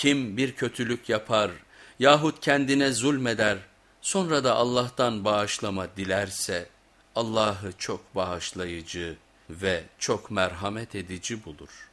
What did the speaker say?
Kim bir kötülük yapar yahut kendine zulmeder sonra da Allah'tan bağışlama dilerse Allah'ı çok bağışlayıcı ve çok merhamet edici bulur.''